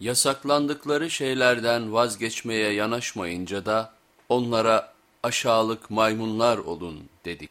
Yasaklandıkları şeylerden vazgeçmeye yanaşmayınca da onlara aşağılık maymunlar olun dedik.